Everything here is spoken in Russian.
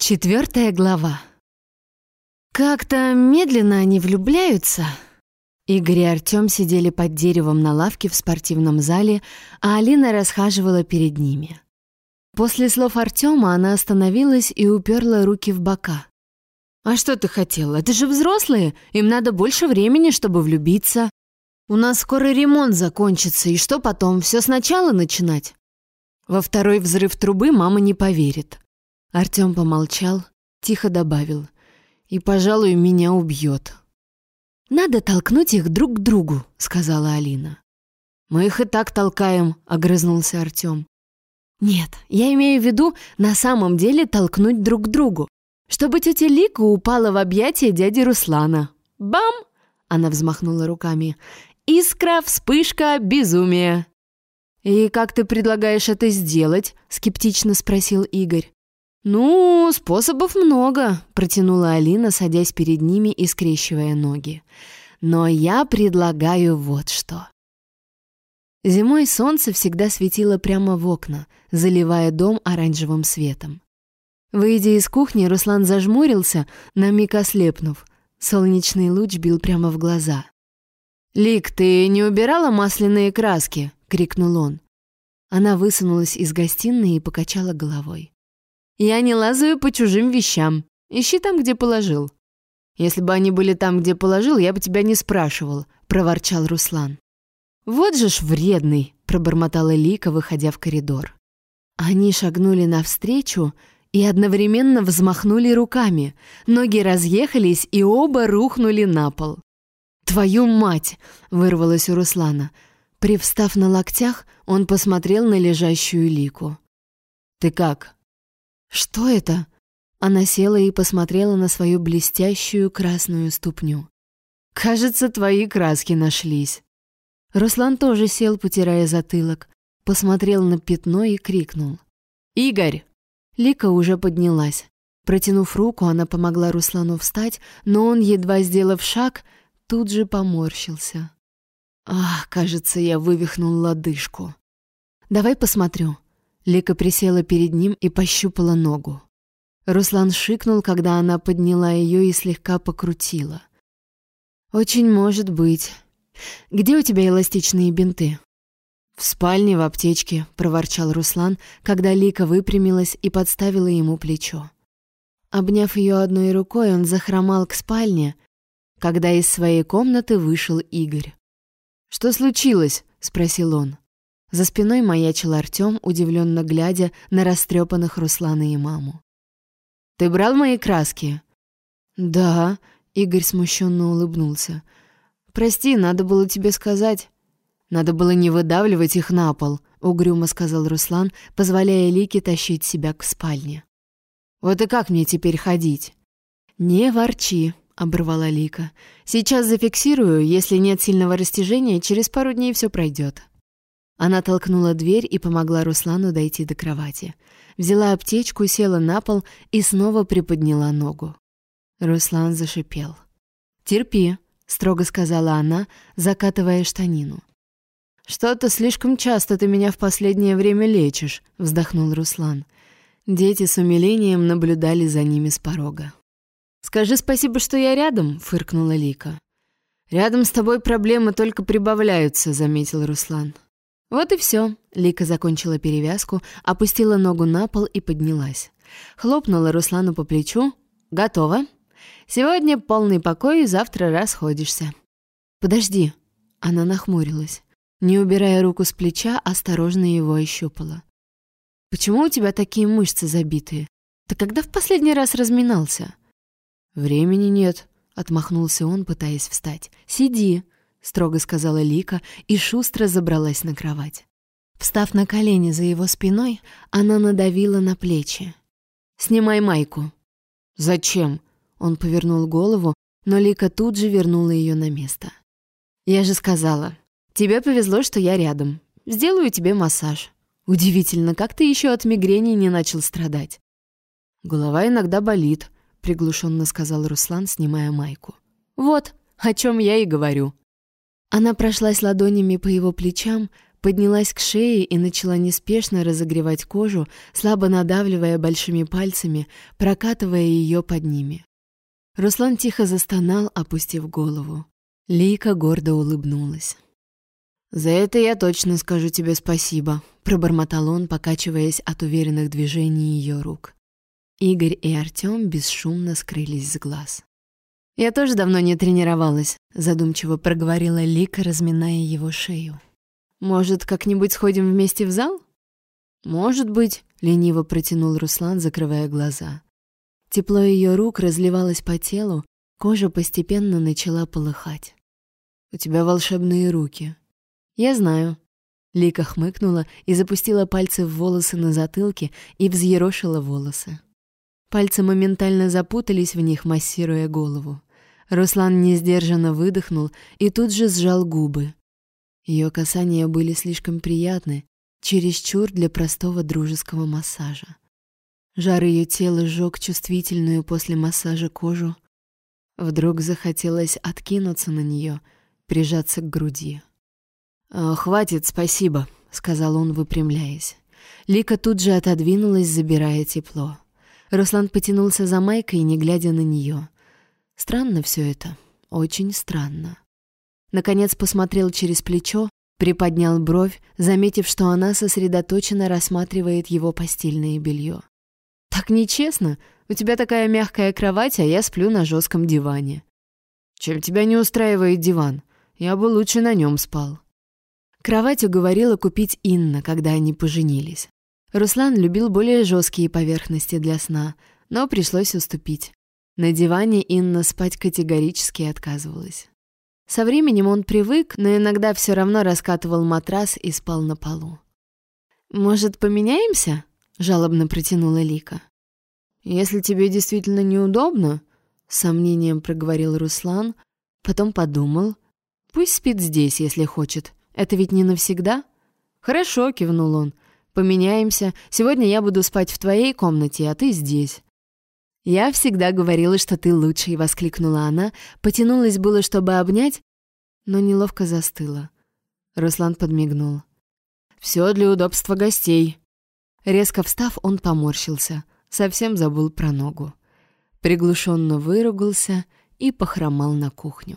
Четвертая глава. Как-то медленно они влюбляются. Игорь и Артём сидели под деревом на лавке в спортивном зале, а Алина расхаживала перед ними. После слов Артёма она остановилась и уперла руки в бока. «А что ты хотела? Это же взрослые, им надо больше времени, чтобы влюбиться. У нас скоро ремонт закончится, и что потом, все сначала начинать?» Во второй взрыв трубы мама не поверит. Артём помолчал, тихо добавил. «И, пожалуй, меня убьет». «Надо толкнуть их друг к другу», — сказала Алина. «Мы их и так толкаем», — огрызнулся Артём. «Нет, я имею в виду на самом деле толкнуть друг к другу, чтобы тетя Лика упала в объятия дяди Руслана. Бам!» — она взмахнула руками. «Искра, вспышка, безумие!» «И как ты предлагаешь это сделать?» — скептично спросил Игорь. «Ну, способов много», — протянула Алина, садясь перед ними и скрещивая ноги. «Но я предлагаю вот что». Зимой солнце всегда светило прямо в окна, заливая дом оранжевым светом. Выйдя из кухни, Руслан зажмурился, на миг ослепнув. Солнечный луч бил прямо в глаза. «Лик, ты не убирала масляные краски?» — крикнул он. Она высунулась из гостиной и покачала головой. Я не лазаю по чужим вещам. Ищи там, где положил. Если бы они были там, где положил, я бы тебя не спрашивал, проворчал Руслан. Вот же ж вредный, пробормотала Лика, выходя в коридор. Они шагнули навстречу и одновременно взмахнули руками. Ноги разъехались и оба рухнули на пол. «Твою мать!» — вырвалось у Руслана. Привстав на локтях, он посмотрел на лежащую Лику. «Ты как?» «Что это?» Она села и посмотрела на свою блестящую красную ступню. «Кажется, твои краски нашлись». Руслан тоже сел, потирая затылок, посмотрел на пятно и крикнул. «Игорь!» Лика уже поднялась. Протянув руку, она помогла Руслану встать, но он, едва сделав шаг, тут же поморщился. «Ах, кажется, я вывихнул лодыжку. Давай посмотрю». Лика присела перед ним и пощупала ногу. Руслан шикнул, когда она подняла ее и слегка покрутила. «Очень может быть. Где у тебя эластичные бинты?» «В спальне, в аптечке», — проворчал Руслан, когда Лика выпрямилась и подставила ему плечо. Обняв ее одной рукой, он захромал к спальне, когда из своей комнаты вышел Игорь. «Что случилось?» — спросил он. За спиной маячил Артём, удивленно глядя на растрепанных Руслана и маму. «Ты брал мои краски?» «Да», — Игорь смущенно улыбнулся. «Прости, надо было тебе сказать». «Надо было не выдавливать их на пол», — угрюмо сказал Руслан, позволяя Лике тащить себя к спальне. «Вот и как мне теперь ходить?» «Не ворчи», — оборвала Лика. «Сейчас зафиксирую, если нет сильного растяжения, через пару дней все пройдет. Она толкнула дверь и помогла Руслану дойти до кровати. Взяла аптечку, села на пол и снова приподняла ногу. Руслан зашипел. «Терпи», — строго сказала она, закатывая штанину. «Что-то слишком часто ты меня в последнее время лечишь», — вздохнул Руслан. Дети с умилением наблюдали за ними с порога. «Скажи спасибо, что я рядом», — фыркнула Лика. «Рядом с тобой проблемы только прибавляются», — заметил Руслан. Вот и все. Лика закончила перевязку, опустила ногу на пол и поднялась. Хлопнула Руслану по плечу. «Готово. Сегодня полный покой, завтра расходишься». «Подожди». Она нахмурилась. Не убирая руку с плеча, осторожно его ощупала. «Почему у тебя такие мышцы забитые? Ты когда в последний раз разминался?» «Времени нет», — отмахнулся он, пытаясь встать. «Сиди», — строго сказала Лика и шустро забралась на кровать. Встав на колени за его спиной, она надавила на плечи. «Снимай майку». «Зачем?» Он повернул голову, но Лика тут же вернула ее на место. «Я же сказала, тебе повезло, что я рядом. Сделаю тебе массаж. Удивительно, как ты еще от мигрени не начал страдать?» «Голова иногда болит», — приглушенно сказал Руслан, снимая майку. «Вот, о чем я и говорю», она прошлась ладонями по его плечам, поднялась к шее и начала неспешно разогревать кожу, слабо надавливая большими пальцами, прокатывая ее под ними. Руслан тихо застонал, опустив голову. Лейка гордо улыбнулась. «За это я точно скажу тебе спасибо», — пробормотал он, покачиваясь от уверенных движений ее рук. Игорь и Артем бесшумно скрылись с глаз. «Я тоже давно не тренировалась», — задумчиво проговорила Лика, разминая его шею. «Может, как-нибудь сходим вместе в зал?» «Может быть», — лениво протянул Руслан, закрывая глаза. Тепло ее рук разливалось по телу, кожа постепенно начала полыхать. «У тебя волшебные руки». «Я знаю». Лика хмыкнула и запустила пальцы в волосы на затылке и взъерошила волосы. Пальцы моментально запутались в них, массируя голову. Руслан несдержанно выдохнул и тут же сжал губы. Ее касания были слишком приятны, чересчур для простого дружеского массажа. Жар ее тела сжег чувствительную после массажа кожу. Вдруг захотелось откинуться на нее, прижаться к груди. «Хватит, спасибо», — сказал он, выпрямляясь. Лика тут же отодвинулась, забирая тепло. Руслан потянулся за майкой, не глядя на нее. Странно все это, очень странно. Наконец посмотрел через плечо, приподнял бровь, заметив, что она сосредоточенно рассматривает его постельное белье. «Так нечестно. У тебя такая мягкая кровать, а я сплю на жестком диване». «Чем тебя не устраивает диван? Я бы лучше на нем спал». Кровать уговорила купить Инна, когда они поженились. Руслан любил более жесткие поверхности для сна, но пришлось уступить. На диване Инна спать категорически отказывалась. Со временем он привык, но иногда все равно раскатывал матрас и спал на полу. «Может, поменяемся?» — жалобно протянула Лика. «Если тебе действительно неудобно», — с сомнением проговорил Руслан, потом подумал. «Пусть спит здесь, если хочет. Это ведь не навсегда?» «Хорошо», — кивнул он. Поменяемся. Сегодня я буду спать в твоей комнате, а ты здесь». «Я всегда говорила, что ты лучший», — воскликнула она, потянулась было, чтобы обнять, но неловко застыла. Руслан подмигнул. «Все для удобства гостей». Резко встав, он поморщился, совсем забыл про ногу. Приглушенно выругался и похромал на кухню.